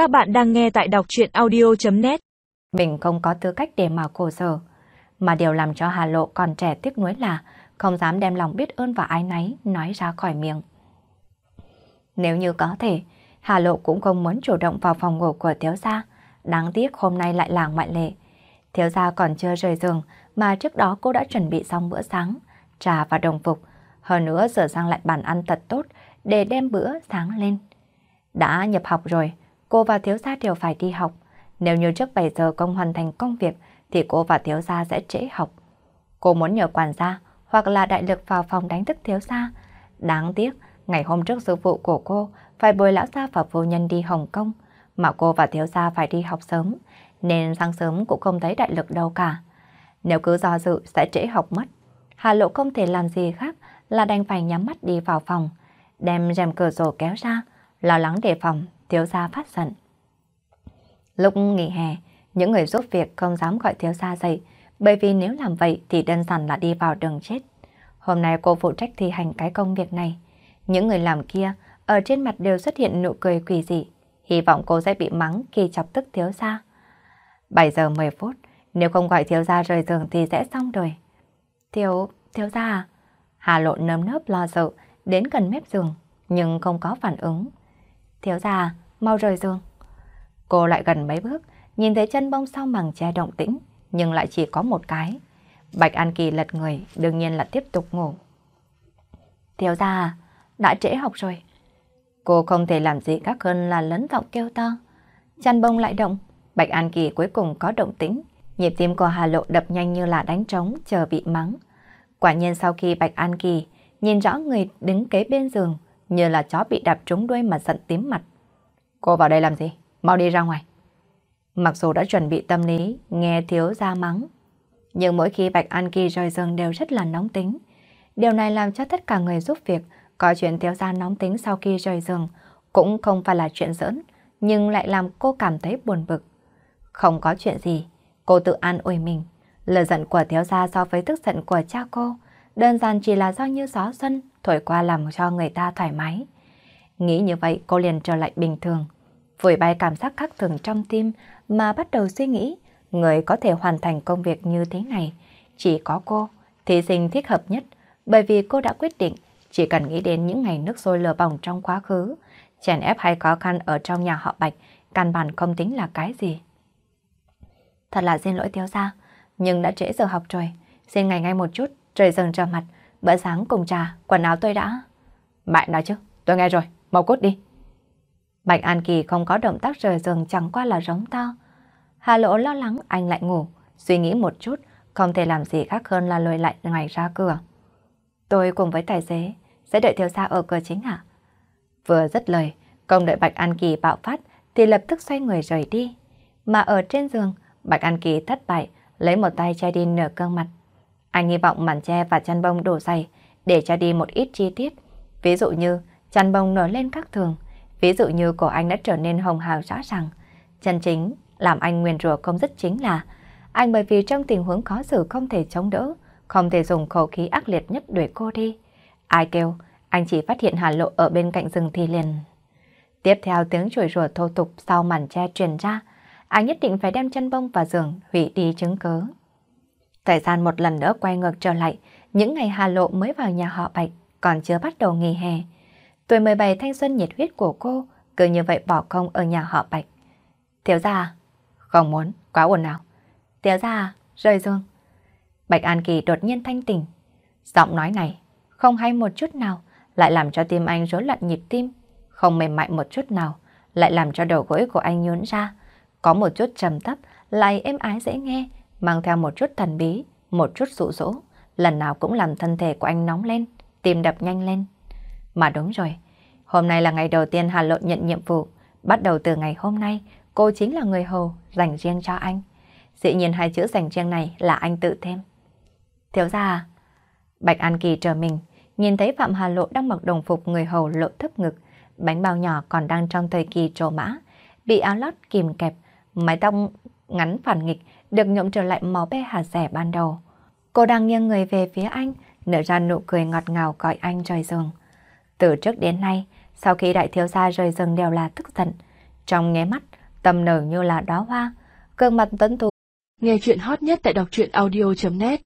Các bạn đang nghe tại đọc chuyện audio.net Mình không có tư cách để mà khổ sở. Mà điều làm cho Hà Lộ còn trẻ tiếc nuối là không dám đem lòng biết ơn và ái náy nói ra khỏi miệng. Nếu như có thể, Hà Lộ cũng không muốn chủ động vào phòng ngủ của thiếu gia. Đáng tiếc hôm nay lại là ngoại lệ. Thiếu gia còn chưa rời giường mà trước đó cô đã chuẩn bị xong bữa sáng, trà và đồng phục. Hơn nữa sửa sang lại bàn ăn thật tốt để đem bữa sáng lên. Đã nhập học rồi, cô và thiếu gia đều phải đi học. Nếu như trước 7 giờ công hoàn thành công việc thì cô và thiếu gia sẽ trễ học. Cô muốn nhờ quản gia hoặc là đại lực vào phòng đánh thức thiếu gia. Đáng tiếc, ngày hôm trước sư phụ của cô phải bồi lão gia và phu nhân đi Hồng Kông, mà cô và thiếu gia phải đi học sớm, nên sáng sớm cũng không thấy đại lực đâu cả. Nếu cứ do dự sẽ trễ học mất. Hà Lộ không thể làm gì khác là đành phải nhắm mắt đi vào phòng, đem rèm cửa sổ kéo ra, lo lắng đề phòng, thiếu gia phát giận. Lúc nghỉ hè, những người giúp việc không dám gọi thiếu gia dậy, bởi vì nếu làm vậy thì đơn giản là đi vào đường chết. Hôm nay cô phụ trách thi hành cái công việc này. Những người làm kia, ở trên mặt đều xuất hiện nụ cười quỷ dị. Hy vọng cô sẽ bị mắng khi chọc tức thiếu gia. 7 giờ 10 phút, nếu không gọi thiếu gia rời giường thì sẽ xong rồi. Thiếu, thiếu gia à? Hà lộ nơm nớp lo sợ, đến gần mép giường, nhưng không có phản ứng. Thiếu gia, à, mau rời giường. Cô lại gần mấy bước, nhìn thấy chân bông sau màng che động tĩnh, nhưng lại chỉ có một cái. Bạch An Kỳ lật người, đương nhiên là tiếp tục ngủ. Thiếu gia, đã trễ học rồi. Cô không thể làm gì khác hơn là lớn giọng kêu to. Chăn bông lại động, Bạch An Kỳ cuối cùng có động tĩnh. Nhịp tim của Hà Lộ đập nhanh như là đánh trống, chờ bị mắng. Quả nhiên sau khi Bạch An Kỳ nhìn rõ người đứng kế bên giường, như là chó bị đạp trúng đuôi mà giận tím mặt. Cô vào đây làm gì? Mau đi ra ngoài. Mặc dù đã chuẩn bị tâm lý, nghe thiếu ra mắng, nhưng mỗi khi Bạch An Kỳ rời giường đều rất là nóng tính. Điều này làm cho tất cả người giúp việc có chuyện thiếu ra nóng tính sau khi rời giường cũng không phải là chuyện giỡn, nhưng lại làm cô cảm thấy buồn bực. Không có chuyện gì, cô tự an ủi mình. Lời giận của thiếu gia so với tức giận của cha cô, đơn giản chỉ là do như gió xuân thổi qua làm cho người ta thoải mái. Nghĩ như vậy cô liền trở lại bình thường, vùi bay cảm giác khác thường trong tim mà bắt đầu suy nghĩ người có thể hoàn thành công việc như thế này. Chỉ có cô, thí sinh thích hợp nhất, bởi vì cô đã quyết định chỉ cần nghĩ đến những ngày nước sôi lửa bỏng trong quá khứ, chèn ép hay khó khăn ở trong nhà họ Bạch, căn bản không tính là cái gì. Thật là xin lỗi thiếu gia, nhưng đã trễ giờ học rồi, xin ngày ngay một chút, trời dần trở mặt, bữa sáng cùng trà, quần áo tôi đã. Bạn nói chứ, tôi nghe rồi, mau cút đi. Bạch An Kỳ không có động tác rời giường chẳng qua là giống to. Hà Lỗ lo lắng anh lại ngủ, suy nghĩ một chút, không thể làm gì khác hơn là lùi lại ngày ra cửa. Tôi cùng với tài xế sẽ đợi thiếu gia ở cửa chính hả? Vừa dứt lời, không đợi Bạch An Kỳ bạo phát thì lập tức xoay người rời đi. Mà ở trên giường, Bạch An Kỳ thất bại, lấy một tay che đi nửa cơn mặt. Anh hy vọng màn che và chăn bông đổ dày để che đi một ít chi tiết. Ví dụ như chăn bông nổi lên các thường, ví dụ như cổ anh đã trở nên hồng hào rõ ràng. Chân chính làm anh nguyền rủa không dứt chính là anh bởi vì trong tình huống khó xử không thể chống đỡ, không thể dùng khẩu khí ác liệt nhất đuổi cô đi. Ai kêu, anh chỉ phát hiện Hà Lộ ở bên cạnh rừng thì liền. Tiếp theo tiếng chửi rủa thô tục sau màn che truyền ra, anh nhất định phải đem chân bông và giường hủy đi chứng cứ. Thời gian một lần nữa quay ngược trở lại, những ngày Hà Lộ mới vào nhà họ Bạch, còn chưa bắt đầu nghỉ hè. Tuổi 17 thanh xuân nhiệt huyết của cô, cứ như vậy bỏ công ở nhà họ Bạch. Thiếu gia Không muốn, quá ồn nào. Thiếu gia rời dương. Bạch An Kỳ đột nhiên thanh tỉnh. Giọng nói này, không hay một chút nào, lại làm cho tim anh rối loạn nhịp tim. Không mềm mại một chút nào, lại làm cho đầu gối của anh nhún ra. Có một chút trầm thấp, lại êm ái dễ nghe, mang theo một chút thần bí, một chút dụ dỗ, lần nào cũng làm thân thể của anh nóng lên, tim đập nhanh lên. Mà đúng rồi, hôm nay là ngày đầu tiên Hà Lộ nhận nhiệm vụ, bắt đầu từ ngày hôm nay, cô chính là người hầu dành riêng cho anh. Dĩ nhiên hai chữ dành riêng này là anh tự thêm. Thiếu gia à? Bạch An Kỳ trở mình, nhìn thấy Phạm Hà Lộ đang mặc đồng phục người hầu lộ thấp ngực, bánh bao nhỏ còn đang trong thời kỳ trổ mã, bị áo lót kìm kẹp, mái tóc ngắn phản nghịch được nhuộm trở lại màu be hà rẻ ban đầu. Cô đang nghiêng người về phía anh, nở ra nụ cười ngọt ngào gọi anh rời giường. Từ trước đến nay, sau khi đại thiếu gia rời rừng đều là tức giận. Trong nghe mắt, tâm nở như là đóa hoa, gương mặt tuấn tú. Nghe chuyện hot nhất tại đọc truyện audio.net